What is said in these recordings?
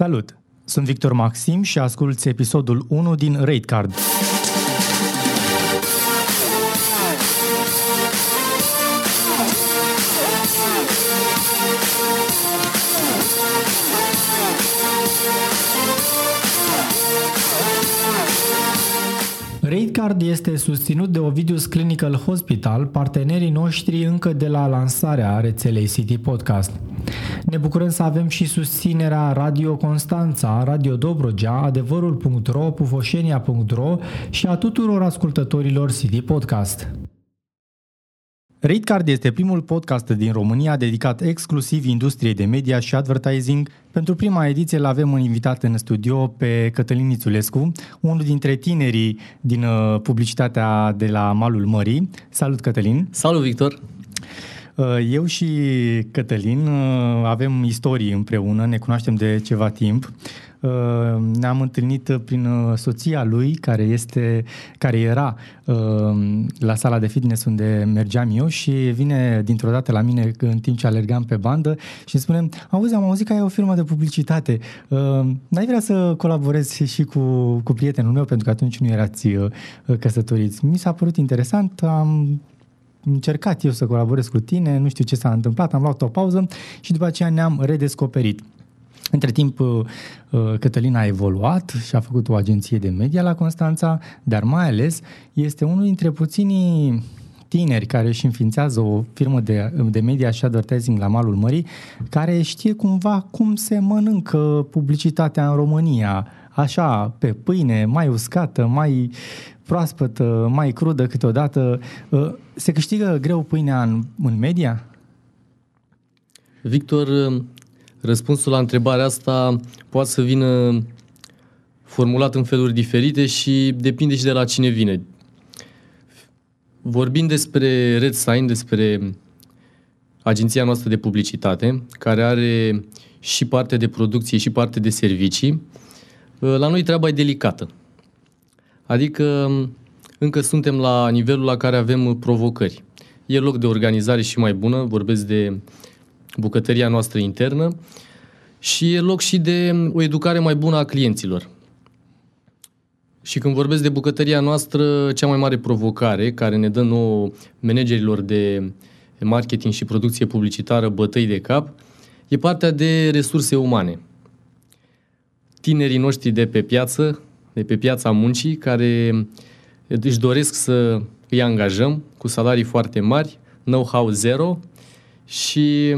Salut! Sunt Victor Maxim și asculți episodul 1 din Rate Card. RateCard este susținut de Ovidius Clinical Hospital, partenerii noștri încă de la lansarea rețelei City Podcast. Ne bucurăm să avem și susținerea Radio Constanța, Radio Dobrogea, adevărul.ro, pufoșenia.ro și a tuturor ascultătorilor City Podcast. RateCard este primul podcast din România dedicat exclusiv industriei de media și advertising. Pentru prima ediție l avem un invitat în studio pe Cătălin Ițulescu, unul dintre tinerii din uh, publicitatea de la Malul Mării. Salut, Cătălin! Salut, Victor! Uh, eu și Cătălin uh, avem istorii împreună, ne cunoaștem de ceva timp. Uh, ne-am întâlnit prin soția lui, care, este, care era la sala de fitness unde mergeam eu și vine dintr-o dată la mine în timp ce alergam pe bandă și îmi spune, auzi, am auzit că ai o firmă de publicitate, n-ai vrea să colaborezi și cu, cu prietenul meu, pentru că atunci nu erați căsătoriți. Mi s-a părut interesant, am încercat eu să colaborez cu tine, nu știu ce s-a întâmplat, am luat o pauză și după aceea ne-am redescoperit. Între timp, uh, uh, Cătălina a evoluat și a făcut o agenție de media la Constanța, dar mai ales este unul dintre puținii tineri care își înființează o firmă de, de media și advertising la malul mării, care știe cumva cum se mănâncă publicitatea în România, așa, pe pâine, mai uscată, mai proaspătă, mai crudă câteodată. Uh, se câștigă greu pâinea în, în media? Victor, uh, răspunsul la întrebarea asta poate să vină formulat în feluri diferite și depinde și de la cine vine. Vorbind despre Red Sign, despre agenția noastră de publicitate, care are și parte de producție și parte de servicii, uh, la noi treaba e delicată. Adică încă suntem la nivelul la care avem provocări. E loc de organizare și mai bună, vorbesc de bucătăria noastră internă și e loc și de o educare mai bună a clienților. Și când vorbesc de bucătăria noastră, cea mai mare provocare care ne dă nouă managerilor de marketing și producție publicitară bătăi de cap, e partea de resurse umane. Tinerii noștri de pe piață de pe piața muncii care își doresc să îi angajăm cu salarii foarte mari, know-how zero și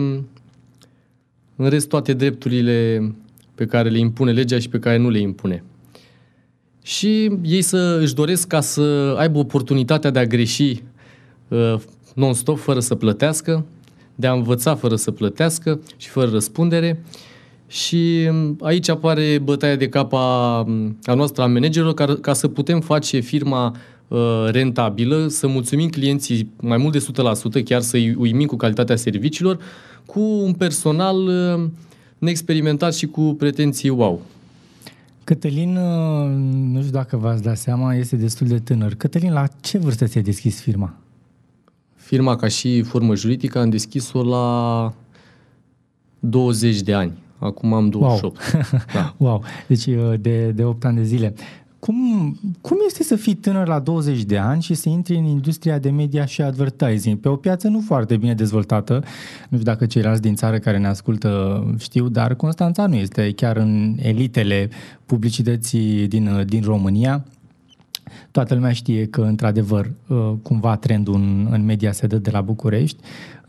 în rest toate drepturile pe care le impune legea și pe care nu le impune. Și ei să își doresc ca să aibă oportunitatea de a greși uh, non-stop fără să plătească, de a învăța fără să plătească și fără răspundere și mm, aici apare bătaia de cap a, mm, a noastră, a managerilor, ca, ca să putem face firma uh, rentabilă, să mulțumim clienții mai mult de 100%, chiar să-i uimim cu calitatea serviciilor, cu un personal uh, neexperimentat și cu pretenții wow. Cătălin, uh, nu știu dacă v-ați dat seama, este destul de tânăr. Cătălin, la ce vârstă ți-ai deschis firma? Firma, ca și formă juridică, am deschis-o la 20 de ani. Acum am 28. Wow, da. wow. deci uh, de, de 8 ani de zile. Cum, cum este să fii tânăr la 20 de ani și să intri în industria de media și advertising? Pe o piață nu foarte bine dezvoltată, nu știu dacă ceilalți din țară care ne ascultă știu, dar Constanța nu este chiar în elitele publicității din, din România. Toată lumea știe că, într-adevăr, uh, cumva trendul în, în media se dă de la București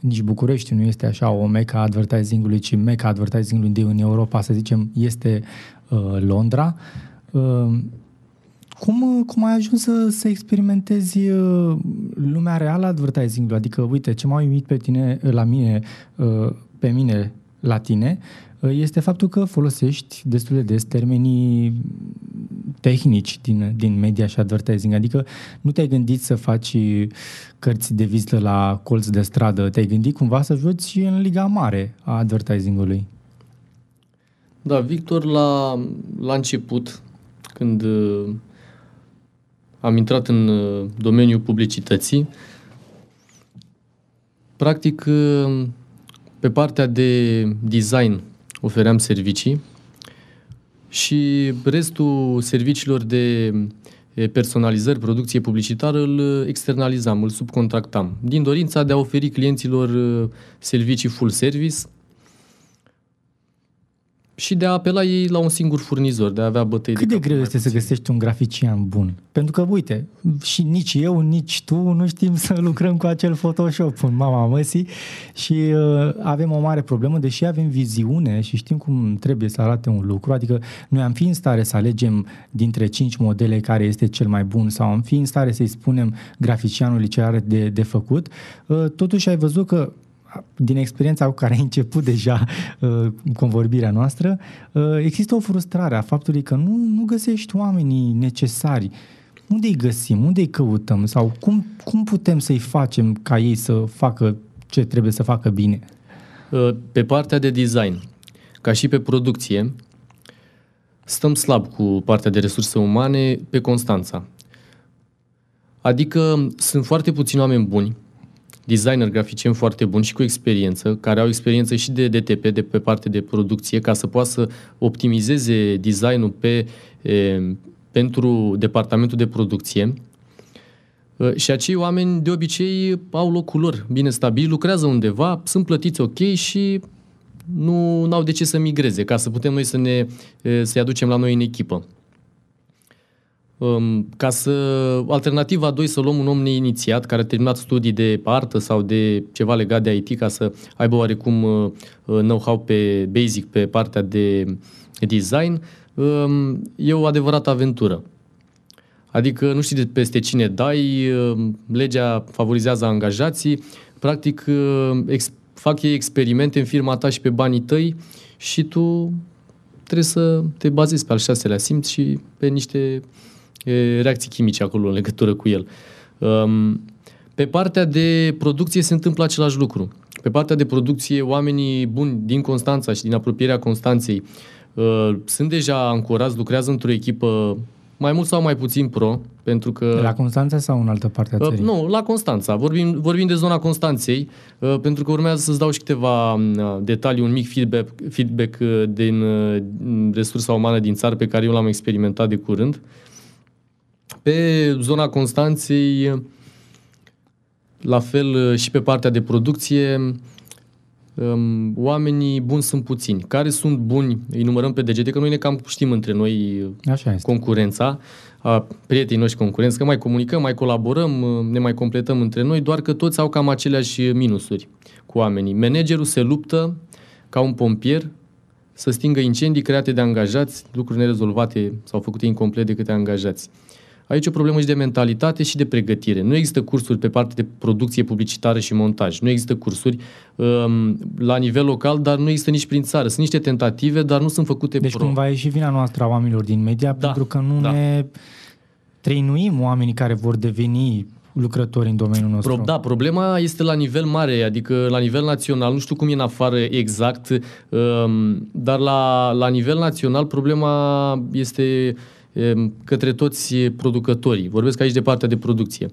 nici București nu este așa o meca advertisingului, ci meca advertisingului din Europa, să zicem, este uh, Londra. Uh, cum, cum ai ajuns să, să experimentezi uh, lumea reală advertisingului? Adică, uite, ce m-a uimit pe tine, la mine, uh, pe mine, la tine, uh, este faptul că folosești destul de des termenii tehnici din, din media și advertising. Adică nu te-ai gândit să faci cărți de vizită la colț de stradă, te-ai gândit cumva să joci în liga mare a advertisingului. Da, Victor, la, la început, când uh, am intrat în uh, domeniul publicității, practic, uh, pe partea de design ofeream servicii, și restul serviciilor de personalizări, producție publicitară, îl externalizam, îl subcontractam, din dorința de a oferi clienților servicii full service, și de a apela ei la un singur furnizor, de a avea bătăi Cât de, de greu este puțin. să găsești un grafician bun? Pentru că, uite, și nici eu, nici tu nu știm să lucrăm cu acel Photoshop în mama măsii și uh, avem o mare problemă, deși avem viziune și știm cum trebuie să arate un lucru, adică noi am fi în stare să alegem dintre cinci modele care este cel mai bun sau am fi în stare să-i spunem graficianului ce are de, de făcut, uh, totuși ai văzut că din experiența cu care ai început deja uh, convorbirea noastră, uh, există o frustrare a faptului că nu, nu găsești oamenii necesari. Unde îi găsim? Unde îi căutăm? Sau cum, cum putem să-i facem ca ei să facă ce trebuie să facă bine? Uh, pe partea de design, ca și pe producție, stăm slab cu partea de resurse umane pe Constanța. Adică sunt foarte puțini oameni buni designer graficien foarte bun și cu experiență, care au experiență și de DTP, de pe parte de producție, ca să poată să optimizeze designul pe, e, pentru departamentul de producție. Și acei oameni de obicei au locul lor bine stabil, lucrează undeva, sunt plătiți ok și nu au de ce să migreze, ca să putem noi să ne să-i aducem la noi în echipă. Um, ca să, alternativa 2, să luăm un om neinițiat care a terminat studii de artă sau de ceva legat de IT ca să aibă oarecum uh, uh, know-how pe basic, pe partea de design, um, e o adevărată aventură. Adică nu știi de peste cine dai, uh, legea favorizează angajații, practic fac ei experimente în firma ta și pe banii tăi și tu trebuie să te bazezi pe al șaselea simț și pe niște reacții chimice acolo în legătură cu el. Um, pe partea de producție se întâmplă același lucru. Pe partea de producție, oamenii buni din Constanța și din apropierea Constanței uh, sunt deja ancorați, lucrează într-o echipă mai mult sau mai puțin pro, pentru că... La Constanța sau în altă parte a uh, țării? Uh, nu, la Constanța. Vorbim, vorbim de zona Constanței, uh, pentru că urmează să-ți dau și câteva uh, detalii, un mic feedback, feedback uh, din uh, resursa umană din țară pe care eu l-am experimentat de curând. Uh, pe zona Constanței, la fel și pe partea de producție, um, oamenii buni sunt puțini. Care sunt buni, îi numărăm pe degete, că noi ne cam știm între noi Așa este. concurența, a prietenii noștri concurenți, că mai comunicăm, mai colaborăm, ne mai completăm între noi, doar că toți au cam aceleași minusuri cu oamenii. Managerul se luptă ca un pompier să stingă incendii create de angajați, lucruri nerezolvate sau făcute incomplet de câte angajați. Aici e o problemă și de mentalitate și de pregătire. Nu există cursuri pe partea de producție publicitară și montaj. Nu există cursuri um, la nivel local, dar nu există nici prin țară. Sunt niște tentative, dar nu sunt făcute Deci pro. cumva e și vina noastră a oamenilor din media, da, pentru că nu da. ne trăinuim oamenii care vor deveni lucrători în domeniul nostru. Pro, da, problema este la nivel mare, adică la nivel național, nu știu cum e în afară exact, um, dar la, la nivel național problema este către toți producătorii. Vorbesc aici de partea de producție.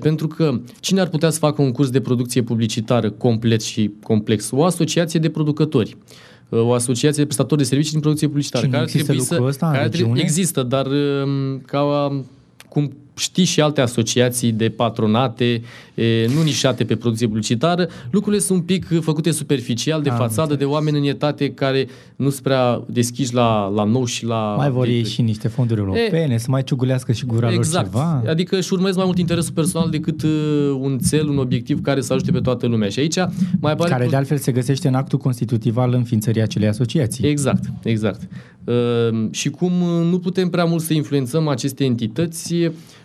Pentru că cine ar putea să facă un curs de producție publicitară complet și complex? O asociație de producători o asociație de prestatori de servicii din producție publicitară. Și care există lucrul ăsta care trebuie, Există, dar ca cum știi și alte asociații de patronate, e, nu nișate pe producție publicitară, lucrurile sunt un pic făcute superficial, de Am fațadă, înțeles. de oameni în etate care nu sunt prea deschiși la, la nou și la... Mai vor ei și niște fonduri europene, e, să mai ciugulească și gura exact. lor ceva. Adică își urmez mai mult interesul personal decât uh, un cel, un obiectiv care să ajute pe toată lumea. Și aici mai apare... Care de altfel se găsește în actul constitutiv al înființării acelei asociații. Exact, exact. Uh, și cum nu putem prea mult să influențăm aceste entități,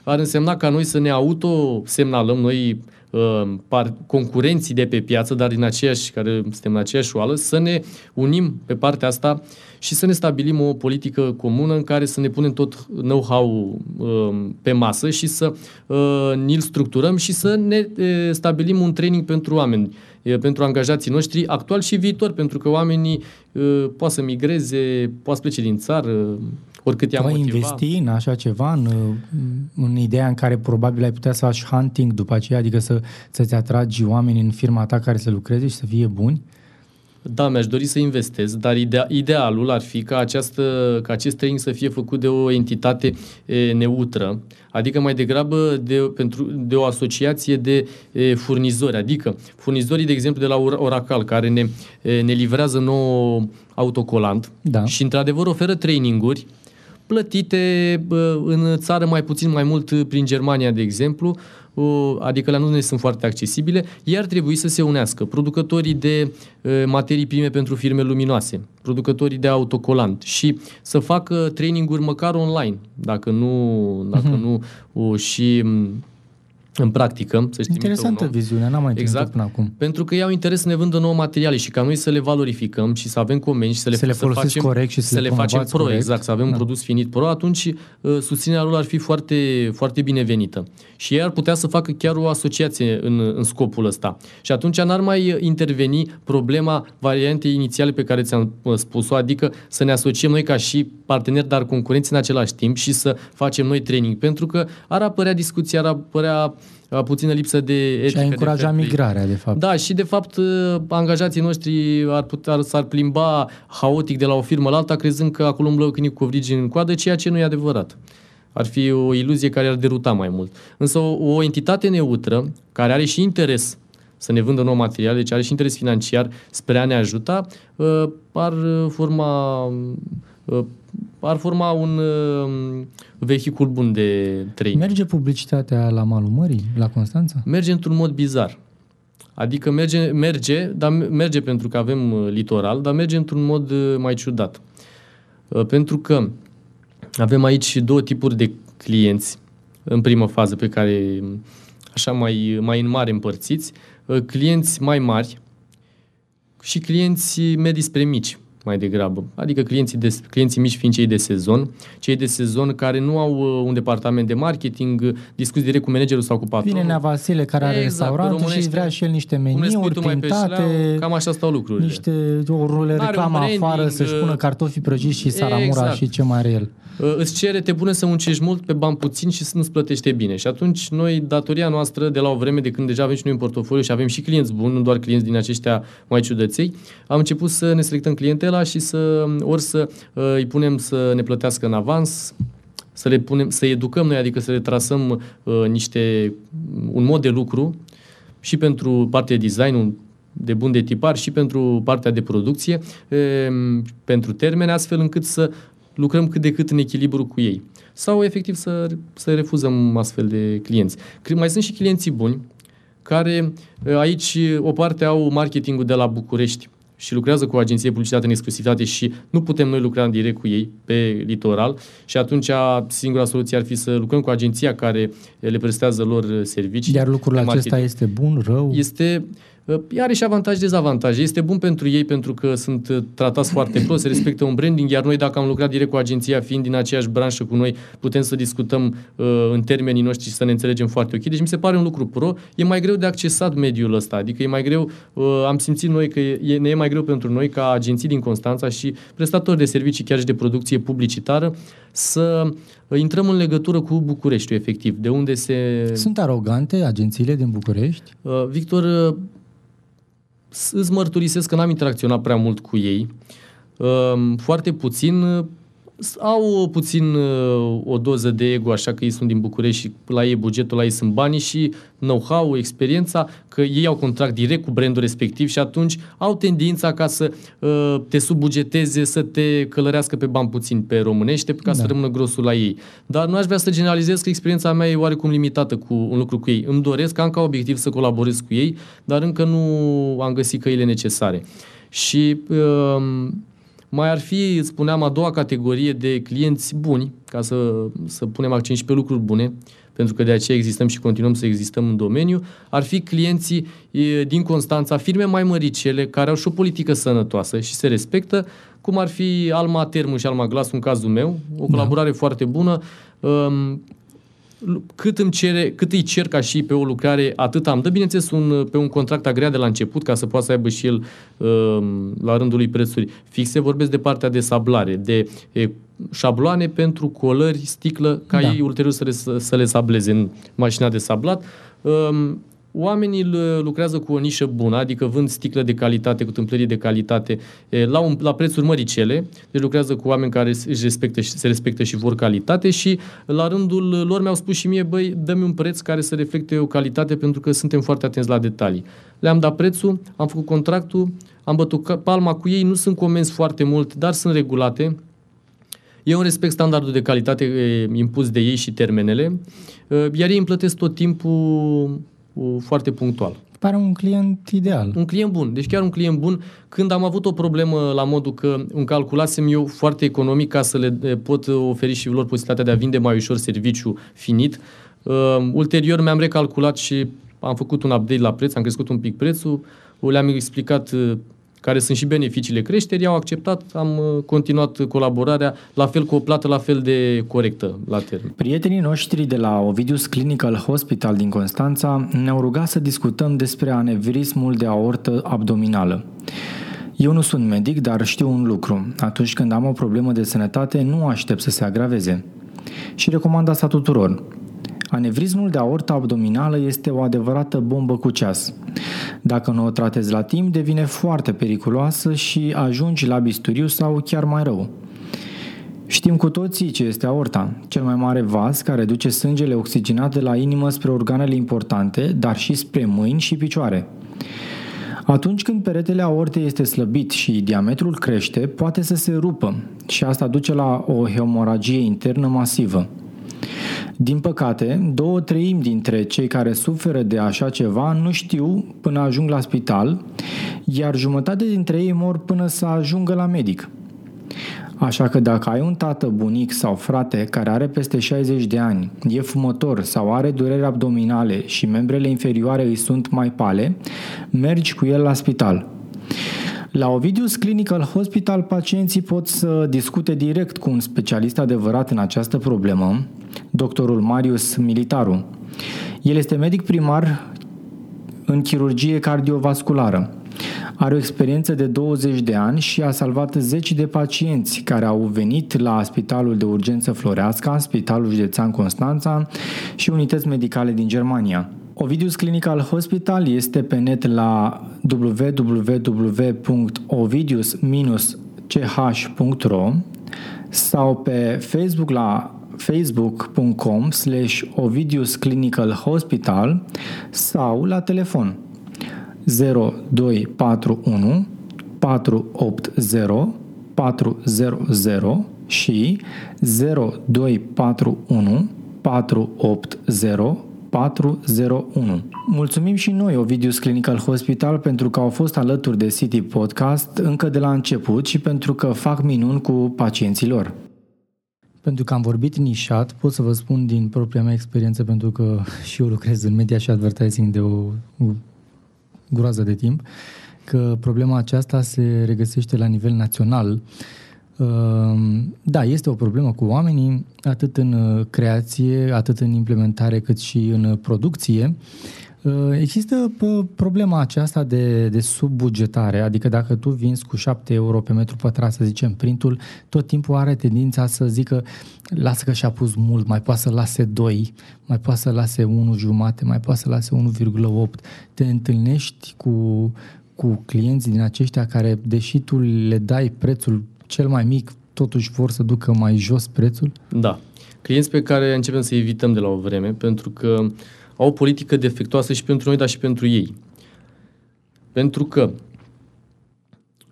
ar însemna ca noi să ne autosemnalăm noi uh, par, concurenții de pe piață, dar din aceeași, care suntem în aceeași oală, să ne unim pe partea asta și să ne stabilim o politică comună în care să ne punem tot know-how uh, pe masă și să uh, ni-l structurăm și să ne uh, stabilim un training pentru oameni, uh, pentru angajații noștri actual și viitor, pentru că oamenii uh, poate să migreze, poate să plece din țară, oricât i-am motivat. investi în așa ceva, în, în ideea în care probabil ai putea să faci hunting după aceea, adică să, să-ți atragi oameni în firma ta care să lucreze și să fie buni? Da, mi-aș dori să investez, dar idea, idealul ar fi ca, această, ca acest training să fie făcut de o entitate e, neutră, adică mai degrabă de, pentru, de o asociație de e, furnizori, adică furnizorii, de exemplu, de la Oracle, care ne, e, ne livrează nou autocolant da. și, într-adevăr, oferă traininguri plătite în țară mai puțin, mai mult prin Germania, de exemplu, adică la nu ne sunt foarte accesibile, iar trebui să se unească producătorii de materii prime pentru firme luminoase, producătorii de autocolant și să facă traininguri măcar online, dacă nu, dacă uh-huh. nu și în practică, să știm Interesantă viziune, n-am mai exact, până acum. Pentru că iau interes să ne vândă nouă materiale și ca noi să le valorificăm și să avem comenzi și să le, să le să facem, corect și să, să le, le facem pro, corect. exact, să avem da. un produs finit pro, atunci uh, susținerea lor ar fi foarte, foarte binevenită. Și ei ar putea să facă chiar o asociație în, în scopul ăsta. Și atunci n-ar mai interveni problema variantei inițiale pe care ți-am uh, spus-o, adică să ne asociem noi ca și parteneri, dar concurenți în același timp și să facem noi training. Pentru că ar apărea discuția, ar apărea puțină lipsă de etică. Și a încuraja de migrarea, de fapt. Da, și de fapt uh, angajații noștri ar putea, s-ar plimba haotic de la o firmă la alta, crezând că acolo umblă câinii cu covrigi în coadă, ceea ce nu e adevărat. Ar fi o iluzie care ar deruta mai mult. Însă o, o entitate neutră, care are și interes să ne vândă nou material, deci are și interes financiar spre a ne ajuta, uh, ar forma uh, ar forma un vehicul bun de training. Merge publicitatea la malul mării, la Constanța? Merge într-un mod bizar. Adică merge, merge, dar merge pentru că avem uh, litoral, dar merge într-un mod uh, mai ciudat. Uh, pentru că avem aici două tipuri de clienți în primă fază pe care așa mai, mai în mare împărțiți, clienți mai mari și clienți medii spre mici mai degrabă. Adică clienții, de, clienții mici fiind cei de sezon, cei de sezon care nu au uh, un departament de marketing, uh, discuți direct cu managerul sau cu patronul. Vine Nea Vasile care are exact, restaurant și vrea și el niște meniuri printate. Șleau, cam așa stau lucrurile. Niște o reclamă afară să-și pună uh, cartofii prăjiți și saramura exact. și ce mai are el. Îți cere, te pune să muncești mult pe bani puțin și să nu-ți plătește bine. Și atunci noi, datoria noastră, de la o vreme de când deja avem și noi un portofoliu și avem și clienți buni, nu doar clienți din aceștia mai ciudăței, am început să ne selectăm clientela și să ori să îi punem să ne plătească în avans, să le punem, să educăm noi, adică să le trasăm uh, niște, un mod de lucru și pentru partea de design, un de bun de tipar și pentru partea de producție, pentru termene, astfel încât să lucrăm cât de cât în echilibru cu ei. Sau efectiv să, să refuzăm astfel de clienți. Mai sunt și clienții buni, care aici o parte au marketingul de la București și lucrează cu o agenție publicitate în exclusivitate și nu putem noi lucra în direct cu ei pe litoral și atunci singura soluție ar fi să lucrăm cu agenția care le prestează lor servicii. Iar lucrul acesta este bun, rău? Este are și avantaje, dezavantaje. Este bun pentru ei pentru că sunt uh, tratați foarte close, se respectă un branding, iar noi dacă am lucrat direct cu agenția, fiind din aceeași branșă cu noi, putem să discutăm uh, în termenii noștri și să ne înțelegem foarte ok. Deci mi se pare un lucru pro. E mai greu de accesat mediul ăsta, adică e mai greu, uh, am simțit noi că e, ne e mai greu pentru noi ca agenții din Constanța și prestatori de servicii chiar și de producție publicitară să uh, intrăm în legătură cu Bucureștiul, efectiv, de unde se... Sunt arogante agențiile din București? Uh, Victor, uh, îți mărturisesc că n-am interacționat prea mult cu ei. Ehm, foarte puțin au puțin uh, o doză de ego, așa că ei sunt din București și la ei bugetul, la ei sunt banii și know-how, experiența, că ei au contract direct cu brandul respectiv și atunci au tendința ca să uh, te subbugeteze, să te călărească pe bani puțin pe românește, ca da. să rămână grosul la ei. Dar nu aș vrea să generalizez că experiența mea e oarecum limitată cu un lucru cu ei. Îmi doresc, am ca obiectiv să colaborez cu ei, dar încă nu am găsit căile necesare. Și uh, mai ar fi, spuneam, a doua categorie de clienți buni, ca să, să punem accent și pe lucruri bune, pentru că de aceea existăm și continuăm să existăm în domeniu, ar fi clienții e, din Constanța, firme mai măricele, care au și o politică sănătoasă și se respectă, cum ar fi Alma Termu și Alma Glas, în cazul meu, o da. colaborare da. foarte bună. Um, cât, îmi cere, cât îi cer ca și pe o lucrare, atât am dă, bineînțeles, un, pe un contract agreat de la început, ca să poată să aibă și el uh, la rândul lui prețuri fixe. Vorbesc de partea de sablare, de e, șabloane pentru colări, sticlă, ca da. ei ulterior să le, să le sableze în mașina de sablat. Uh, oamenii lucrează cu o nișă bună, adică vând sticle de calitate, cu tâmplării de calitate, la, un, la prețuri măricele, deci lucrează cu oameni care își respectă și, se respectă și vor calitate și la rândul lor mi-au spus și mie, băi, dă-mi un preț care să reflecte o calitate pentru că suntem foarte atenți la detalii. Le-am dat prețul, am făcut contractul, am bătut palma cu ei, nu sunt comenzi foarte mult, dar sunt regulate, eu respect standardul de calitate impus de ei și termenele, iar ei îmi plătesc tot timpul foarte punctual. Pare un client ideal. Un client bun. Deci chiar un client bun. Când am avut o problemă la modul că îmi calculasem eu foarte economic ca să le pot oferi și lor posibilitatea de a vinde mai ușor serviciu finit, uh, ulterior mi-am recalculat și am făcut un update la preț, am crescut un pic prețul, le-am explicat uh, care sunt și beneficiile creșterii, au acceptat, am uh, continuat colaborarea, la fel cu o plată la fel de corectă la termen. Prietenii noștri de la Ovidius Clinical Hospital din Constanța ne-au rugat să discutăm despre anevrismul de aortă abdominală. Eu nu sunt medic, dar știu un lucru. Atunci când am o problemă de sănătate, nu aștept să se agraveze. Și recomand asta tuturor. Anevrismul de aortă abdominală este o adevărată bombă cu ceas. Dacă nu o tratezi la timp, devine foarte periculoasă și ajungi la bisturiu sau chiar mai rău. Știm cu toții ce este aorta, cel mai mare vas care duce sângele oxigenat de la inimă spre organele importante, dar și spre mâini și picioare. Atunci când peretele aortei este slăbit și diametrul crește, poate să se rupă și asta duce la o hemoragie internă masivă. Din păcate, două treimi dintre cei care suferă de așa ceva nu știu până ajung la spital, iar jumătate dintre ei mor până să ajungă la medic. Așa că dacă ai un tată, bunic sau frate care are peste 60 de ani, e fumător sau are dureri abdominale și membrele inferioare îi sunt mai pale, mergi cu el la spital. La Ovidius Clinical Hospital, pacienții pot să discute direct cu un specialist adevărat în această problemă, doctorul Marius Militaru. El este medic primar în chirurgie cardiovasculară. Are o experiență de 20 de ani și a salvat zeci de pacienți care au venit la Spitalul de Urgență Floreasca, Spitalul Județean Constanța și unități medicale din Germania. Ovidius Clinical Hospital este pe net la www.ovidius-ch.ro sau pe Facebook la facebook.com slash Ovidius Clinical Hospital sau la telefon 0241 480 400 și 0241 480 401. Mulțumim și noi Ovidius Clinical Hospital pentru că au fost alături de City Podcast încă de la început și pentru că fac minuni cu pacienții lor. Pentru că am vorbit nișat, pot să vă spun din propria mea experiență, pentru că și eu lucrez în media și advertising de o, o groază de timp, că problema aceasta se regăsește la nivel național Ehm, da, este o problemă cu oamenii, atât în uh, creație, atât în implementare, cât și în uh, producție. Ehm, există problema aceasta de, de subbugetare, adică dacă tu vinzi cu 7 euro pe metru pătrat, să zicem, printul, tot timpul are tendința să zică lasă că și-a pus mult, mai poate să lase 2, mai poate să lase 1 jumate, mai poate să lase 1,8. Te întâlnești cu, cu clienți din aceștia care, deși tu le dai prețul cel mai mic totuși vor să ducă mai jos prețul? Da. Clienți pe care începem să evităm de la o vreme, pentru că au o politică defectuoasă și pentru noi, dar și pentru ei. Pentru că,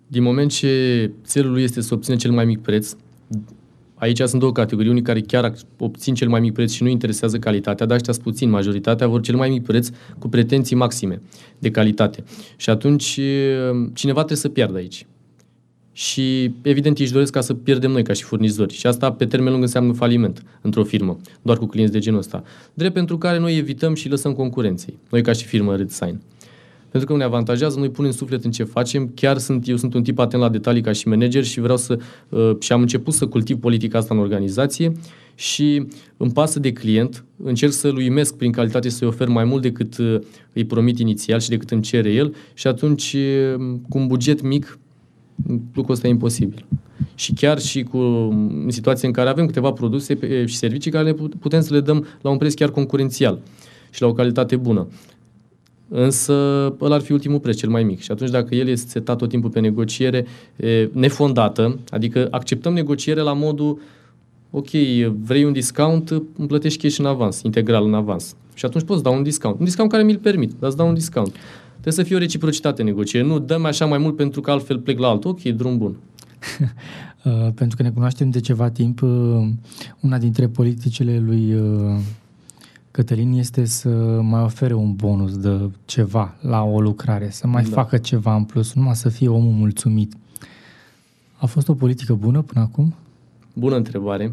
din moment ce țelul lui este să obțină cel mai mic preț, aici sunt două categorii. Unii care chiar obțin cel mai mic preț și nu interesează calitatea, dar ăștia puțin. Majoritatea vor cel mai mic preț cu pretenții maxime de calitate. Și atunci cineva trebuie să piardă aici și evident își doresc ca să pierdem noi ca și furnizori. Și asta pe termen lung înseamnă faliment într-o firmă, doar cu clienți de genul ăsta. Drept pentru care noi evităm și lăsăm concurenței, noi ca și firmă Red Sign. Pentru că ne avantajează, noi punem suflet în ce facem, chiar sunt, eu sunt un tip atent la detalii ca și manager și vreau să, uh, și am început să cultiv politica asta în organizație și îmi pasă de client, încerc să-l uimesc prin calitate să-i ofer mai mult decât uh, îi promit inițial și decât îmi cere el și atunci uh, cu un buget mic lucrul ăsta e imposibil. Și chiar și cu în situații în care avem câteva produse și servicii care putem să le dăm la un preț chiar concurențial și la o calitate bună. însă ăla ar fi ultimul preț, cel mai mic. Și atunci dacă el este setat tot timpul pe negociere e, nefondată, adică acceptăm negociere la modul ok, vrei un discount, îmi plătești cash în avans, integral în avans. Și atunci poți da un discount. Un discount care mi-l permit, dar îți dau un discount. Trebuie să fie o reciprocitate în negociere. Nu dăm așa mai mult pentru că altfel plec la altul. Ok, drum bun. Uh, pentru că ne cunoaștem de ceva timp, uh, una dintre politicile lui uh, Cătălin este să mai ofere un bonus de ceva la o lucrare, să mai da. facă ceva în plus, numai să fie omul mulțumit. A fost o politică bună până acum? Bună întrebare.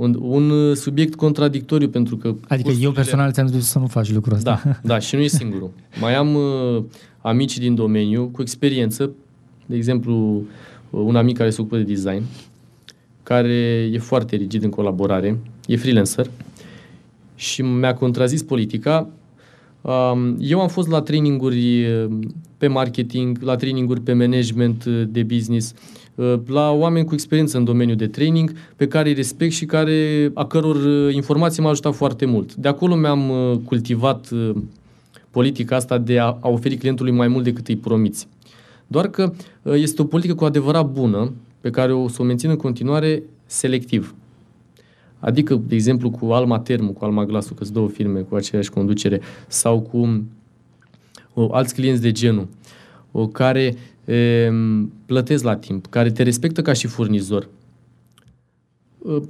Un, un subiect contradictoriu pentru că... Adică eu personal ți-am zis să nu faci lucrul ăsta. Da, da, și nu e singurul. Mai am uh, amici din domeniu cu experiență, de exemplu, uh, un amic care se ocupă de design, care e foarte rigid în colaborare, e freelancer și mi-a contrazis politica. Um, eu am fost la traininguri uh, pe marketing, la traininguri pe management uh, de business, uh, la oameni cu experiență în domeniul de training, pe care îi respect și care, a căror informații m-a ajutat foarte mult. De acolo mi-am cultivat politica asta de a, a oferi clientului mai mult decât îi promiți. Doar că este o politică cu adevărat bună, pe care o să o mențin în continuare selectiv. Adică, de exemplu, cu Alma Termu, cu Alma Glasu, că sunt două firme cu aceeași conducere, sau cu o, alți clienți de genul, o, care e, plătesc la timp, care te respectă ca și furnizor.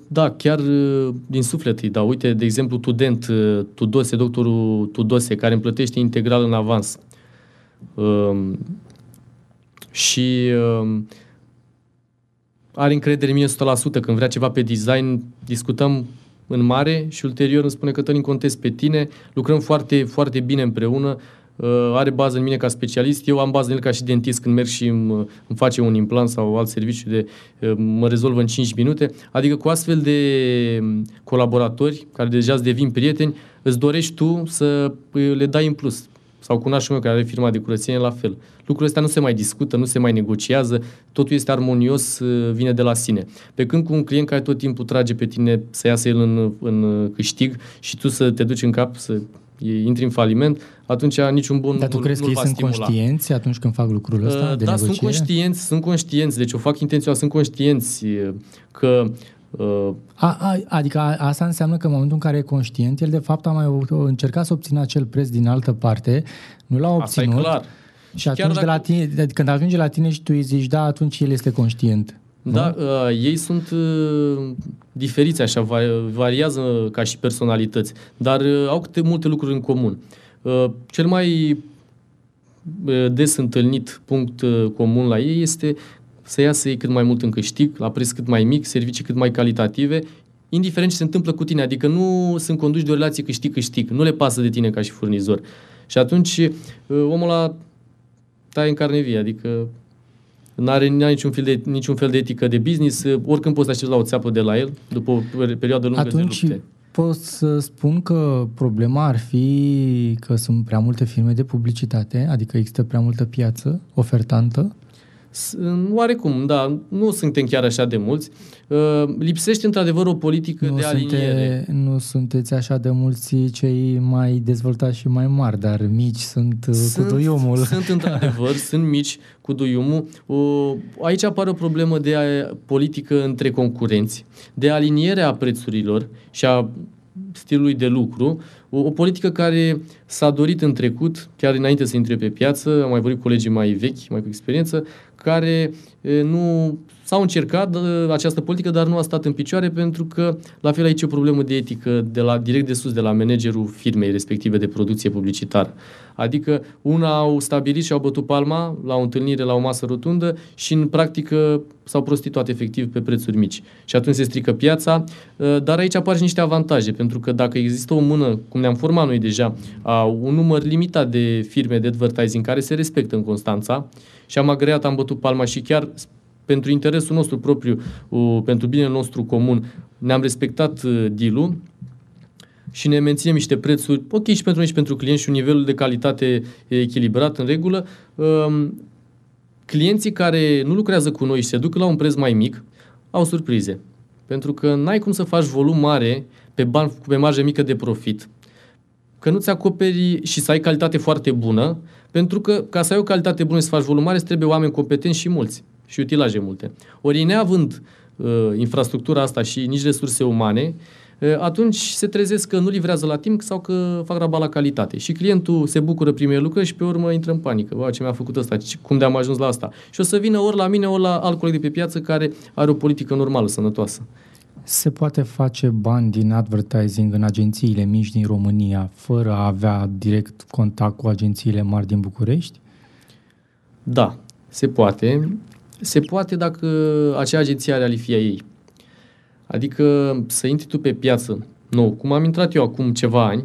Da, chiar din suflet îi dau. Uite, de exemplu, Tudent, Tudose, doctorul Tudose, care îmi plătește integral în avans. Um, și um, are încredere în mine 100%. Când vrea ceva pe design, discutăm în mare și ulterior îmi spune că Cătălin, contez pe tine, lucrăm foarte, foarte bine împreună, uh, are bază în mine ca specialist, eu am bază în el ca și dentist când merg și îmi, îmi face un implant sau alt serviciu de uh, mă rezolvă în 5 minute. Adică cu astfel de um, colaboratori care deja îți devin prieteni, îți dorești tu să uh, le dai în plus sau cu nașul meu care are firma de curățenie, la fel. Lucrurile astea nu se mai discută, nu se mai negociază, totul este armonios, uh, vine de la sine. Pe când cu un client care tot timpul trage pe tine să iasă el în, în câștig și tu să te duci în cap, să intri în faliment, atunci niciun bun Dar tu nu, crezi nu că ei sunt stimula. conștienți atunci când fac lucrul ăsta uh, de Da, negociere? sunt conștienți, sunt conștienți, deci o fac intenționat, sunt conștienți uh, că Uh, a, a, adică a, asta înseamnă că în momentul în care e conștient, el de fapt a mai încercat să obțină acel preț din altă parte, nu l-a obținut. Asta e clar. Și atunci dacă... de la tine, de, când ajunge la tine și tu îi zici da, atunci el este conștient. Da, uh, ei sunt uh, diferiți așa, variază ca și personalități, dar uh, au câte multe lucruri în comun. Uh, cel mai uh, des întâlnit punct uh, comun la ei este să iasă ei cât mai mult în câștig, la preț cât mai mic, servicii cât mai calitative, indiferent ce se întâmplă cu tine. Adică nu sunt conduși de o relație câștig-câștig. Nu le pasă de tine ca și furnizor. Și atunci uh, omul ăla taie în carne vie, adică nu are niciun fel, de, niciun fel de etică de business, uh, oricând poți să aștepți la o țeapă de la el, după o perioadă lungă Atunci, de lupte. pot să spun că problema ar fi că sunt prea multe firme de publicitate, adică există prea multă piață ofertantă Oarecum, da, nu suntem chiar așa de mulți. Uh, lipsește într-adevăr o politică nu de aliniere. Sunte, nu sunteți așa de mulți cei mai dezvoltați și mai mari, dar mici sunt, uh, sunt cu duiumul. Sunt într-adevăr, sunt mici cu duiumul. Aici apare o problemă de politică între concurenți, de aliniere a prețurilor și a stilului de lucru, o, o politică care s-a dorit în trecut, chiar înainte să intre pe piață, am mai vorbit cu colegii mai vechi, mai cu experiență, care nu s-au încercat această politică, dar nu a stat în picioare pentru că, la fel aici e o problemă de etică de la, direct de sus, de la managerul firmei respective de producție publicitară. Adică una au stabilit și au bătut palma la o întâlnire, la o masă rotundă și în practică s-au prostituat efectiv pe prețuri mici. Și atunci se strică piața, dar aici apar și niște avantaje, pentru că dacă există o mână, cum ne-am format noi deja, a un număr limitat de firme de advertising care se respectă în Constanța și am agreat, am bătut palma și chiar pentru interesul nostru propriu, pentru binele nostru comun, ne-am respectat uh, deal și ne menținem niște prețuri, ok și pentru noi și pentru clienți și un nivel de calitate echilibrat în regulă. Um, clienții care nu lucrează cu noi și se duc la un preț mai mic, au surprize. Pentru că n-ai cum să faci volum mare pe bani pe marjă mică de profit că nu-ți acoperi și să ai calitate foarte bună, pentru că ca să ai o calitate bună și să faci volum mare, trebuie oameni competenți și mulți și utilaje multe. Ori neavând uh, infrastructura asta și nici resurse umane, uh, atunci se trezesc că nu livrează la timp sau că fac raba la calitate. Și clientul se bucură primele lucruri și pe urmă intră în panică. Bă, ce mi-a făcut asta? Cum de am ajuns la asta? Și o să vină ori la mine, ori la alt coleg de pe piață care are o politică normală, sănătoasă. Se poate face bani din advertising în agențiile mici din România fără a avea direct contact cu agențiile mari din București? Da, se poate. Se poate dacă acea agenție are alifia ei. Adică să intri tu pe piață nou, cum am intrat eu acum ceva ani,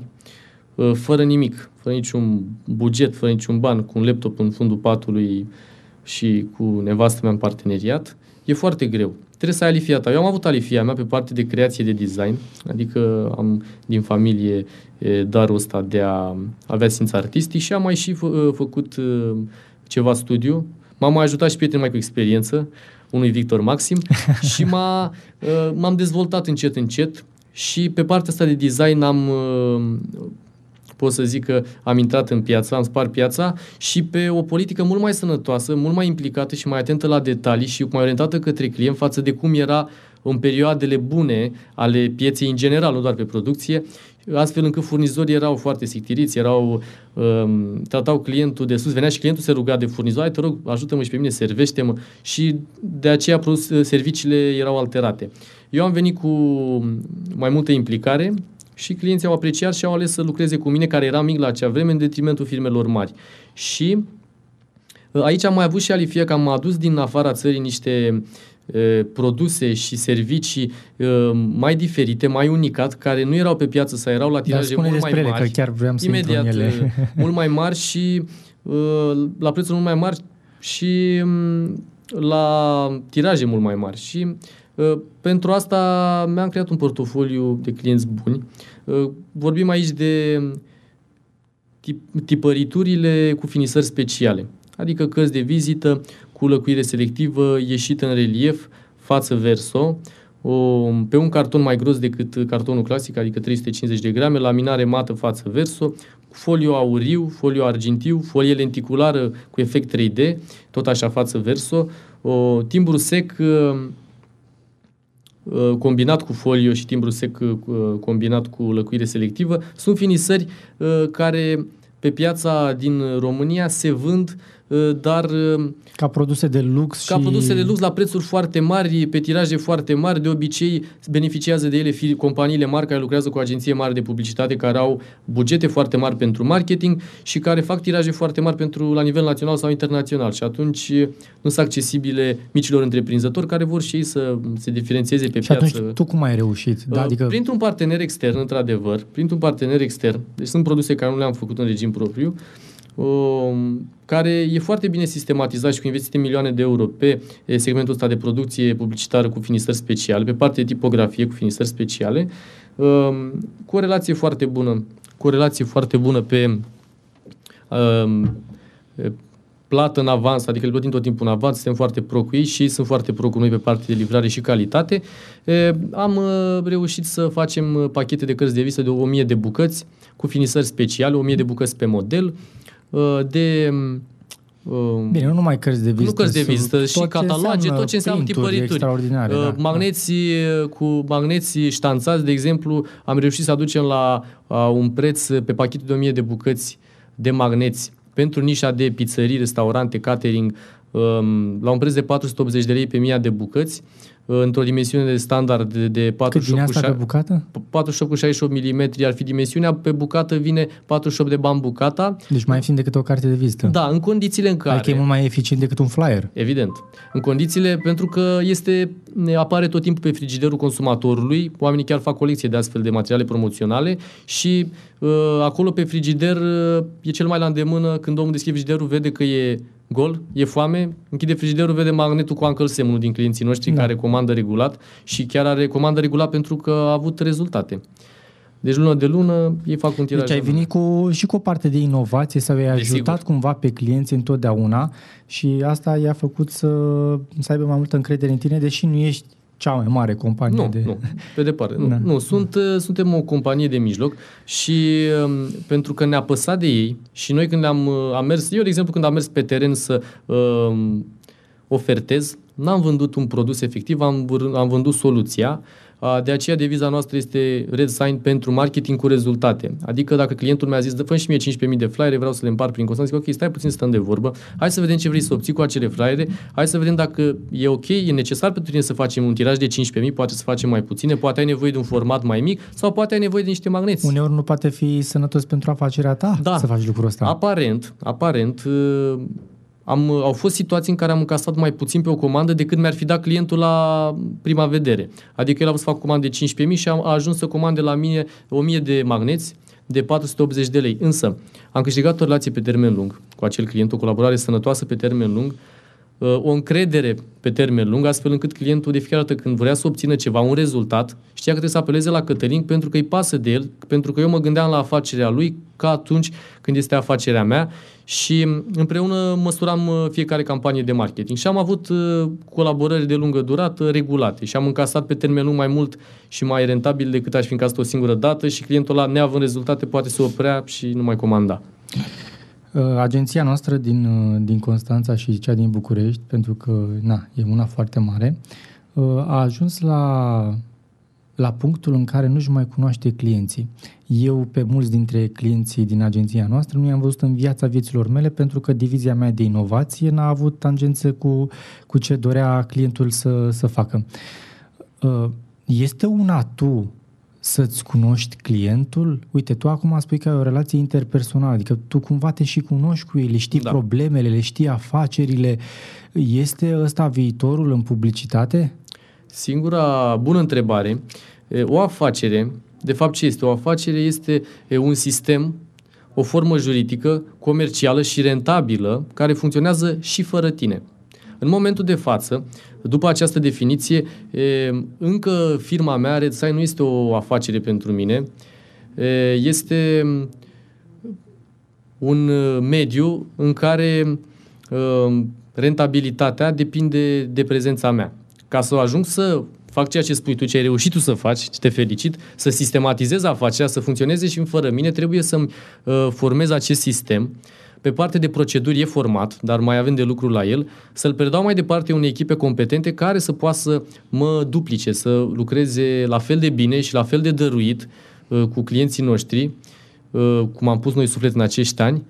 ă, fără nimic, fără niciun buget, fără niciun ban, cu un laptop în fundul patului și cu nevastă mea în parteneriat, e foarte greu. Trebuie să ai alifia ta. Eu am avut alifia mea pe parte de creație de design, adică am din familie e, darul ăsta de a avea simț artistic și am mai și fă, ă, făcut ă, ceva studiu. M-am mai ajutat și prieteni mai cu experiență, unui Victor Maxim, și m-a, m-am dezvoltat încet, încet și pe partea asta de design am pot să zic că am intrat în piață, am spart piața și pe o politică mult mai sănătoasă, mult mai implicată și mai atentă la detalii și mai orientată către client față de cum era în perioadele bune ale pieței în general, nu doar pe producție, astfel încât furnizorii erau foarte sictiriți, erau, um, tratau clientul de sus, venea și clientul se ruga de furnizor, te rog, ajută-mă și pe mine, servește-mă și de aceea produs, serviciile erau alterate. Eu am venit cu mai multă implicare, și clienții au apreciat și au ales să lucreze cu mine, care era mic la acea vreme, în detrimentul firmelor mari. Și uh, aici am mai avut și alifie că am adus din afara țării niște uh, produse și servicii uh, mai diferite, mai unicat, care nu erau pe piață sau erau la tiraje mult mai ele, mari. Că chiar vreau să imediat, ele. mult mai mari și la prețuri mult mai mari și um, la tiraje mult mai mari. Și Uh, pentru asta mi-am creat un portofoliu de clienți buni. Uh, vorbim aici de tip, tipăriturile cu finisări speciale, adică cărți de vizită cu lăcuire selectivă ieșită în relief, față verso, o, pe un carton mai gros decât cartonul clasic, adică 350 de grame, laminare mată față verso, foliu auriu, foliu argintiu, folie lenticulară cu efect 3D, tot așa față verso, o, timbru sec uh, Uh, combinat cu folio și timbru sec uh, combinat cu lăcuire selectivă, sunt finisări uh, care pe piața din România se vând dar... Ca produse de lux Ca și... produse de lux la prețuri foarte mari, pe tiraje foarte mari, de obicei beneficiază de ele companiile mari care lucrează cu agenție mari de publicitate, care au bugete foarte mari pentru marketing și care fac tiraje foarte mari pentru la nivel național sau internațional și atunci nu sunt accesibile micilor întreprinzători care vor și ei să se diferențieze pe și piață. Și atunci tu cum ai reușit? Da, adică... Printr-un partener extern, într-adevăr, printr-un partener extern, deci sunt produse care nu le-am făcut în regim propriu, Um, care e foarte bine sistematizat și cu investite milioane de euro pe segmentul ăsta de producție publicitară cu finisări speciale, pe partea de tipografie cu finisări speciale, um, cu o relație foarte bună, cu o relație foarte bună pe um, plată în avans, adică le plătim tot timpul în avans, suntem foarte pro cu ei și sunt foarte pro cu noi pe partea de livrare și calitate. Am uh, reușit să facem uh, pachete de cărți de vizită de 1000 de bucăți cu finisări speciale, 1000 de bucăți pe model, Uh, de uh, Bine, nu numai cărți de vizită. Nu cărți de vizită, și cataloage, tot ce înseamnă tipărituri. Extraordinare, uh, da, magneții da. cu magneții ștanțați, de exemplu, am reușit să aducem la uh, un preț pe pachetul de 1000 de bucăți de magneți pentru nișa de pizzerii, restaurante, catering, um, la un preț de 480 de lei pe 1000 de bucăți într-o dimensiune de standard de, de 48 Cât asta pe bucată? 48 cu 68 mm ar fi dimensiunea, pe bucată vine 48 de bani bucata. Deci mai ieftin decât o carte de vizită. Da, în condițiile în care... Adică e mult mai eficient decât un flyer. Evident. În condițiile, pentru că este apare tot timpul pe frigiderul consumatorului, oamenii chiar fac colecție de astfel de materiale promoționale și uh, acolo pe frigider uh, e cel mai la îndemână când omul deschide frigiderul, vede că e gol, e foame, închide frigiderul, vede magnetul cu Uncle Sam, unul din clienții noștri da. care comandă regulat și chiar are comandă regulat pentru că a avut rezultate. Deci lună de lună ei fac un tiraj. Deci ai venit cu, și cu o parte de inovație sau ai ajutat Desigur. cumva pe clienți întotdeauna și asta i-a făcut să, să aibă mai multă încredere în tine, deși nu ești cea mai mare companie nu, de... Nu, pe departe. Nu, da. nu sunt, uh, suntem o companie de mijloc și um, pentru că ne-a păsat de ei și noi când am, uh, am mers, eu de exemplu când am mers pe teren să um, ofertez, n-am vândut un produs efectiv, am, am vândut soluția de aceea deviza noastră este Red Sign pentru marketing cu rezultate. Adică dacă clientul mi-a zis, dă și mie 15.000 de flyere, vreau să le împart prin Constanța, zic, ok, stai puțin stăm de vorbă, hai să vedem ce vrei să obții cu acele flyere, hai să vedem dacă e ok, e necesar pentru tine să facem un tiraj de 15.000, poate să facem mai puține, poate ai nevoie de un format mai mic sau poate ai nevoie de niște magneți. Uneori nu poate fi sănătos pentru afacerea ta da. să faci lucrul ăsta. Aparent, aparent, am, au fost situații în care am încasat mai puțin pe o comandă decât mi-ar fi dat clientul la prima vedere. Adică el a vrut să fac comandă de 15.000 și a, a ajuns să comande la mine 1000 de magneți de 480 de lei. Însă, am câștigat o relație pe termen lung cu acel client, o colaborare sănătoasă pe termen lung, uh, o încredere pe termen lung, astfel încât clientul de fiecare dată când vrea să obțină ceva, un rezultat, știa că trebuie să apeleze la Cătălin pentru că îi pasă de el, pentru că eu mă gândeam la afacerea lui ca atunci când este afacerea mea și împreună măsuram uh, fiecare campanie de marketing și am avut uh, colaborări de lungă durată regulate și am încasat pe termen lung mai mult și mai rentabil decât aș fi încasat o singură dată și clientul ăla neavând rezultate poate să oprea și nu mai comanda. Uh, agenția noastră din, din Constanța și cea din București, pentru că na, e una foarte mare, a ajuns la la punctul în care nu-și mai cunoaște clienții. Eu, pe mulți dintre clienții din agenția noastră, nu i-am văzut în viața vieților mele pentru că divizia mea de inovație n-a avut tangență cu, cu ce dorea clientul să, să facă. Uh, este un atu să-ți cunoști clientul? Uite, tu acum spui că ai o relație interpersonală, adică tu cumva te și cunoști cu ei, le știi da. problemele, le știi afacerile. Este ăsta viitorul în publicitate? Singura bună întrebare, o afacere, de fapt ce este? O afacere este un sistem, o formă juridică, comercială și rentabilă, care funcționează și fără tine. În momentul de față, după această definiție, încă firma mea, RedSign, nu este o afacere pentru mine, este un mediu în care rentabilitatea depinde de prezența mea ca să ajung să fac ceea ce spui tu, ce ai reușit tu să faci, te felicit, să sistematizez afacerea, să funcționeze și fără mine, trebuie să-mi uh, formez acest sistem. Pe parte de proceduri e format, dar mai avem de lucru la el, să-l predau mai departe unei echipe competente care să poată să mă duplice, să lucreze la fel de bine și la fel de dăruit uh, cu clienții noștri, uh, cum am pus noi suflet în acești ani,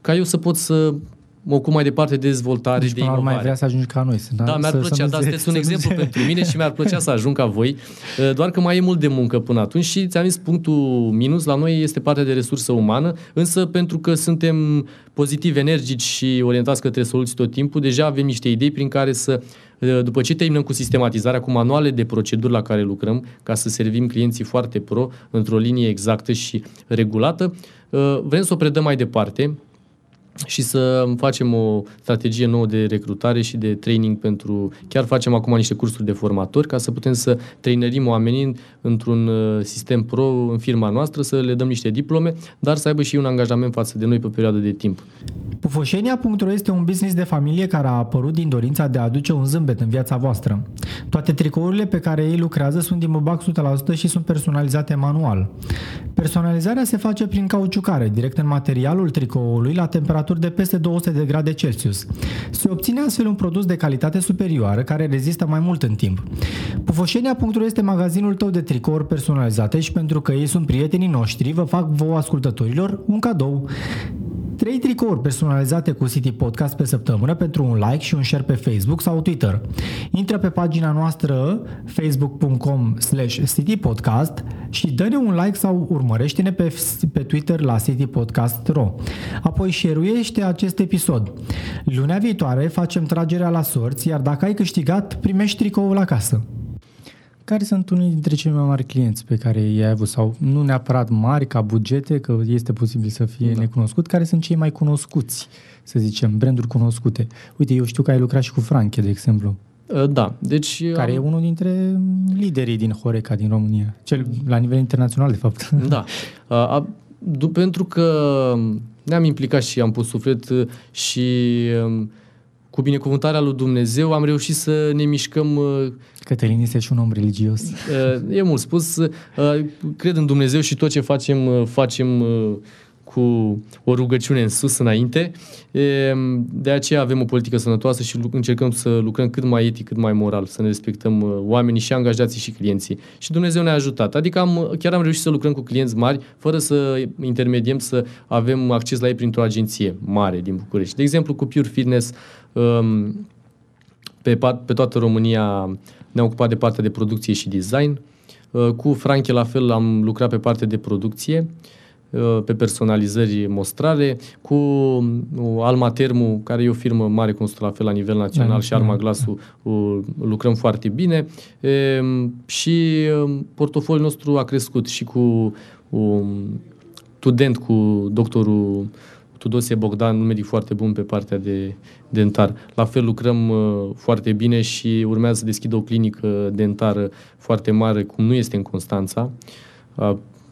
ca eu să pot să mă ocup mai departe de dezvoltare, deci, de inovare. mai vrea să ajungi ca noi. Da, da mi-ar să, plăcea, dar sunteți un exemplu zi. pentru mine și mi-ar plăcea să ajung ca voi, uh, doar că mai e mult de muncă până atunci și ți-am zis punctul minus la noi este partea de resursă umană, însă pentru că suntem pozitiv, energici și orientați către soluții tot timpul, deja avem niște idei prin care să uh, după ce terminăm cu sistematizarea, cu manuale de proceduri la care lucrăm, ca să servim clienții foarte pro, într-o linie exactă și regulată, uh, vrem să o predăm mai departe, și să facem o strategie nouă de recrutare și de training pentru... Chiar facem acum niște cursuri de formatori ca să putem să trainerim oamenii într-un uh, sistem pro în firma noastră, să le dăm niște diplome, dar să aibă și un angajament față de noi pe o perioadă de timp. Pufoșenia.ro este un business de familie care a apărut din dorința de a aduce un zâmbet în viața voastră. Toate tricourile pe care ei lucrează sunt din bubac 100% și sunt personalizate manual. Personalizarea se face prin cauciucare, direct în materialul tricoului la temperatură temperaturi de peste 200 de grade Celsius. Se obține astfel un produs de calitate superioară care rezistă mai mult în timp. Pufoșenia.ro este magazinul tău de tricouri personalizate și pentru că ei sunt prietenii noștri, vă fac vouă ascultătorilor un cadou. 3 tricouri personalizate cu City Podcast pe săptămână pentru un like și un share pe Facebook sau Twitter. Intră pe pagina noastră facebook.com slash citypodcast și dă-ne un like sau urmărește-ne pe, pe Twitter la City Podcast Ro. Apoi share acest episod. Lunea viitoare facem tragerea la sorți, iar dacă ai câștigat, primești tricoul acasă. Care sunt unii dintre cei mai mari clienți pe care i-ai avut? Sau nu neapărat mari ca bugete, că este posibil să fie da. necunoscut, care sunt cei mai cunoscuți, să zicem, branduri cunoscute? Uite, eu știu că ai lucrat și cu Franche, de exemplu. Ă, da, deci... Care am... e unul dintre liderii din Horeca din România. Cel la nivel internațional, de fapt. Da. A, a, pentru că ne-am implicat și am pus suflet și um, cu binecuvântarea lui Dumnezeu am reușit să ne mișcăm Cătălin este și un om religios. E mult spus. Cred în Dumnezeu și tot ce facem, facem cu o rugăciune în sus înainte. De aceea avem o politică sănătoasă și încercăm să lucrăm cât mai etic, cât mai moral, să ne respectăm uh, oamenii și angajații și clienții. Și Dumnezeu ne-a ajutat. Adică am, chiar am reușit să lucrăm cu clienți mari, fără să intermediem, să avem acces la ei printr-o agenție mare din București. De exemplu, cu Pure Fitness, um, pe, pe toată România ne-am ocupat de partea de producție și design. Uh, cu Franche, la fel, am lucrat pe partea de producție. Uh, pe personalizări mostrare, cu uh, Alma Termu, care e o firmă mare construită la fel la nivel național da, și Arma da. Glasul uh, lucrăm foarte bine um, și um, portofoliul nostru a crescut și cu un student, cu doctorul Tudosie Bogdan, un medic foarte bun pe partea de dentar. La fel lucrăm foarte bine și urmează să deschidă o clinică dentară foarte mare, cum nu este în Constanța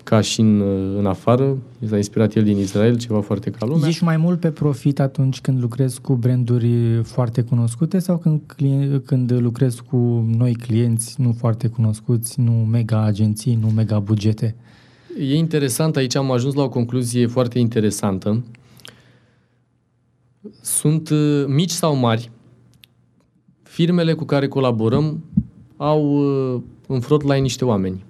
ca și în, în afară. S-a inspirat el din Israel, ceva foarte ca lumea. Ești mai mult pe profit atunci când lucrezi cu branduri foarte cunoscute sau când, când lucrezi cu noi clienți nu foarte cunoscuți, nu mega agenții, nu mega bugete? E interesant, aici am ajuns la o concluzie foarte interesantă. Sunt uh, mici sau mari, firmele cu care colaborăm au uh, în frontline niște oameni.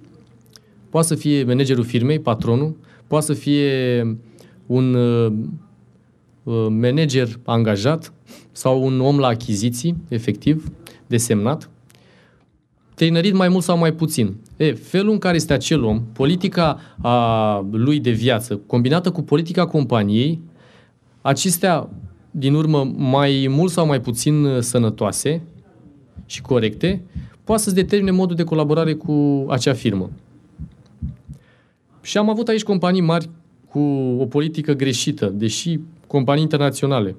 Poate să fie managerul firmei, patronul, poate să fie un uh, uh, manager angajat sau un om la achiziții, efectiv, desemnat, trăinărit mai mult sau mai puțin. E, felul în care este acel om, politica a lui de viață, combinată cu politica companiei, acestea, din urmă, mai mult sau mai puțin uh, sănătoase și corecte, poate să-ți determine modul de colaborare cu acea firmă. Și am avut aici companii mari cu o politică greșită, deși companii internaționale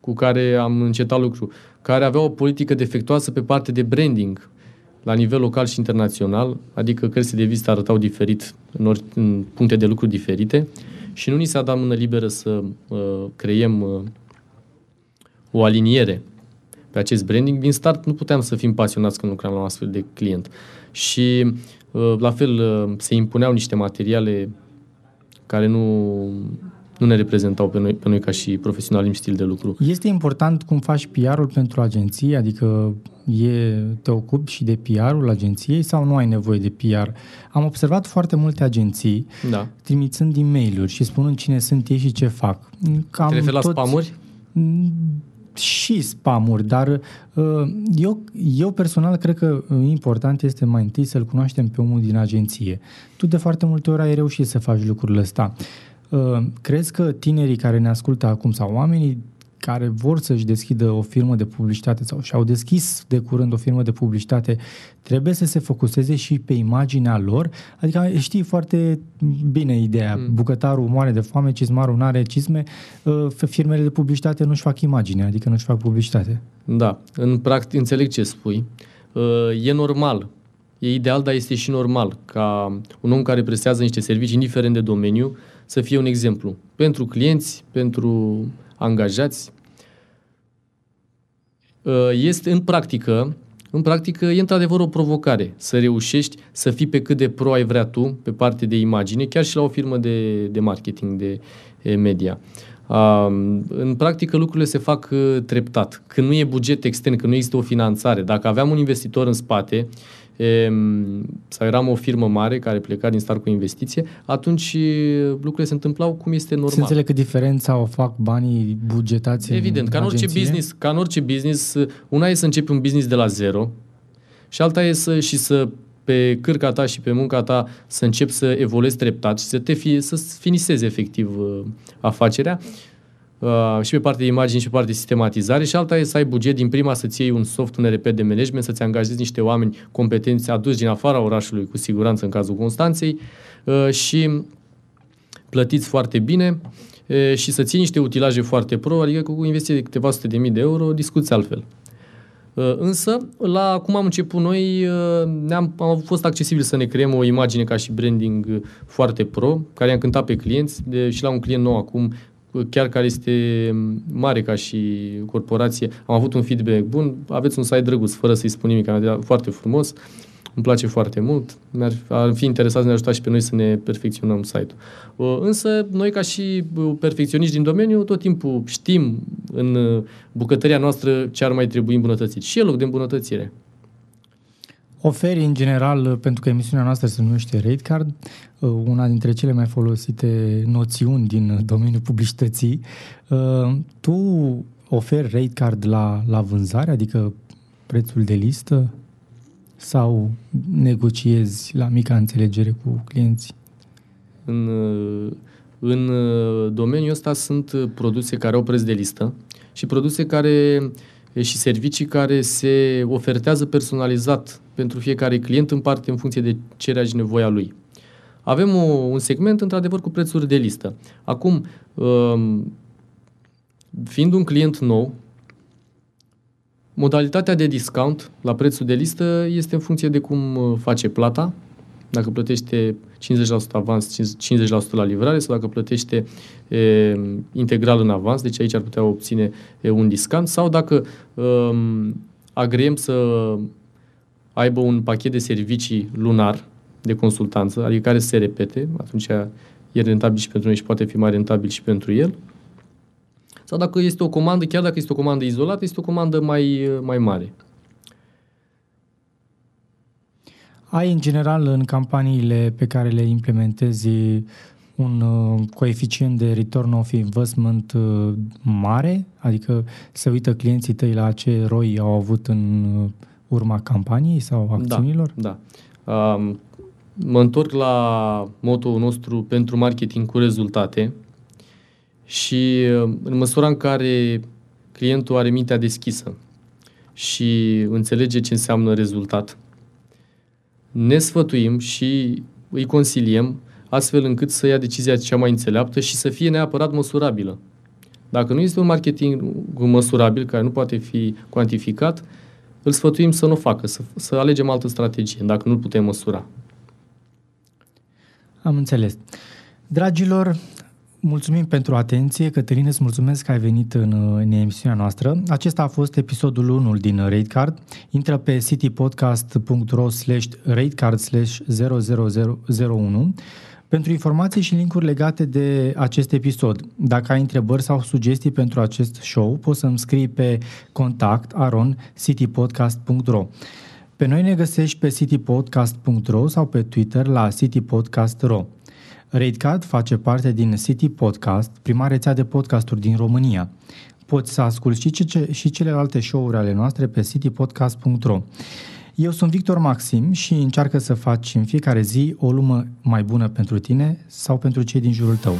cu care am încetat lucru, care aveau o politică defectuoasă pe parte de branding la nivel local și internațional, adică cărțile de vizită arătau diferit în, ori, în puncte de lucru diferite și nu ni s-a dat mână liberă să uh, creiem uh, o aliniere pe acest branding. Din start nu puteam să fim pasionați când lucram la un astfel de client. Și Uh, la fel, uh, se impuneau niște materiale care nu, nu ne reprezentau pe noi, pe noi ca și profesionali în stil de lucru. Este important cum faci PR-ul pentru agenție? Adică e, te ocupi și de PR-ul agenției sau nu ai nevoie de PR? Am observat foarte multe agenții da. trimițând e mail și spunând cine sunt ei și ce fac. Cam Te referi la spamuri? și spamuri, dar uh, eu, eu personal cred că important este mai întâi să-l cunoaștem pe omul din agenție. Tu de foarte multe ori ai reușit să faci lucrurile astea. Uh, crezi că tinerii care ne ascultă acum sau oamenii care vor să-și deschidă o firmă de publicitate sau și-au deschis de curând o firmă de publicitate, trebuie să se focuseze și pe imaginea lor. Adică știi foarte bine ideea. Mm. Bucătarul moare de foame, cizmarul nu are cizme, ă, firmele de publicitate nu-și fac imagine, adică nu-și fac publicitate. Da, în practic înțeleg ce spui. Ă, e normal E ideal, dar este și normal ca un om care prestează niște servicii, indiferent de domeniu, să fie un exemplu pentru clienți, pentru angajați. Uh, este în practică, în practică e într-adevăr o provocare să reușești să fii pe cât de pro ai vrea tu pe parte de imagine, chiar și la o firmă de, de marketing, de media. Uh, în practică lucrurile se fac uh, treptat. Când nu e buget extern, când nu există o finanțare, dacă aveam un investitor în spate sau eram o firmă mare care pleca din start cu investiție, atunci lucrurile se întâmplau cum este normal. Se înțeleg că diferența o fac banii bugetați Evident, ca în, orice business, ca în orice business, una e să începi un business de la zero și alta e să, și să pe cârca ta și pe munca ta să începi să evoluezi treptat și să te fi, să finisezi efectiv uh, afacerea uh, și pe partea de imagini și pe partea de sistematizare și alta e să ai buget din prima să-ți iei un soft, un RP de management, să-ți angajezi niște oameni competenți aduși din afara orașului, cu siguranță în cazul Constanței uh, și plătiți foarte bine uh, și să ții niște utilaje foarte pro, adică cu investiții de câteva sute de mii de euro, discuți altfel. Uh, însă, la cum am început noi, uh, ne-am, am fost accesibil să ne creăm o imagine ca și branding foarte pro, care i-a încântat pe clienți de, și la un client nou acum chiar care este mare ca și corporație, am avut un feedback bun, aveți un site drăguț, fără să-i spun nimic, foarte frumos, îmi place foarte mult, mi-ar ar fi interesat să ne ajutați și pe noi să ne perfecționăm site-ul. Uh, însă, noi ca și uh, perfecționiști din domeniu, tot timpul știm în uh, bucătăria noastră ce ar mai trebui îmbunătățit. Și e loc de îmbunătățire. Oferi, în general, pentru că emisiunea noastră se numește Rate Card, una dintre cele mai folosite noțiuni din domeniul publicității. Tu oferi Rate Card la, la vânzare, adică prețul de listă? sau negociezi la mica înțelegere cu clienții? În, în domeniul ăsta sunt produse care au preț de listă și produse care și servicii care se ofertează personalizat pentru fiecare client în parte în funcție de cererea și nevoia lui. Avem o, un segment, într-adevăr, cu prețuri de listă. Acum, um, fiind un client nou, Modalitatea de discount la prețul de listă este în funcție de cum uh, face plata. Dacă plătește 50% avans, 50% la livrare sau dacă plătește e, integral în avans, deci aici ar putea obține e, un discount sau dacă um, agriem să aibă un pachet de servicii lunar de consultanță, adică care se repete, atunci e rentabil și pentru noi și poate fi mai rentabil și pentru el sau dacă este o comandă, chiar dacă este o comandă izolată, este o comandă mai, mai mare. Ai, în general, în campaniile pe care le implementezi, un uh, coeficient de return of investment uh, mare? Adică se uită clienții tăi la ce ROI au avut în uh, urma campaniei sau acțiunilor? Da, da. Um, mă întorc la motul nostru pentru marketing cu rezultate și în măsura în care clientul are mintea deschisă și înțelege ce înseamnă rezultat, ne sfătuim și îi consiliem astfel încât să ia decizia cea mai înțeleaptă și să fie neapărat măsurabilă. Dacă nu este un marketing măsurabil, care nu poate fi cuantificat, îl sfătuim să nu facă, să, să alegem altă strategie, dacă nu putem măsura. Am înțeles. Dragilor, Mulțumim pentru atenție. Cătăline, îți mulțumesc că ai venit în, în emisiunea noastră. Acesta a fost episodul 1 din RateCard. Intră pe citypodcast.ro slash ratecard slash 0001 pentru informații și linkuri legate de acest episod. Dacă ai întrebări sau sugestii pentru acest show, poți să-mi scrii pe contact aron citypodcast.ro Pe noi ne găsești pe citypodcast.ro sau pe Twitter la citypodcast.ro. RateCard face parte din City Podcast, prima rețea de podcasturi din România. Poți să asculti și, ce, și celelalte show-uri ale noastre pe citypodcast.ro. Eu sunt Victor Maxim și încearcă să faci în fiecare zi o lumă mai bună pentru tine sau pentru cei din jurul tău.